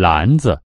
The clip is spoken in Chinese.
篮子。